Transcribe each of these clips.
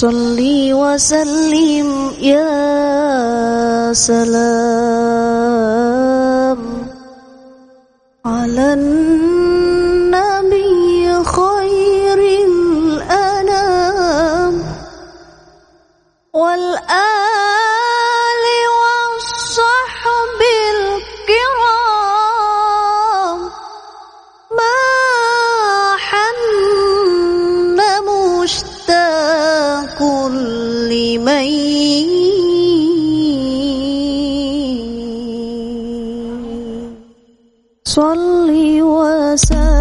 صلي وسلم يا سلام على النبي خير الأنام والآن صلي وسلم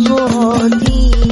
么地？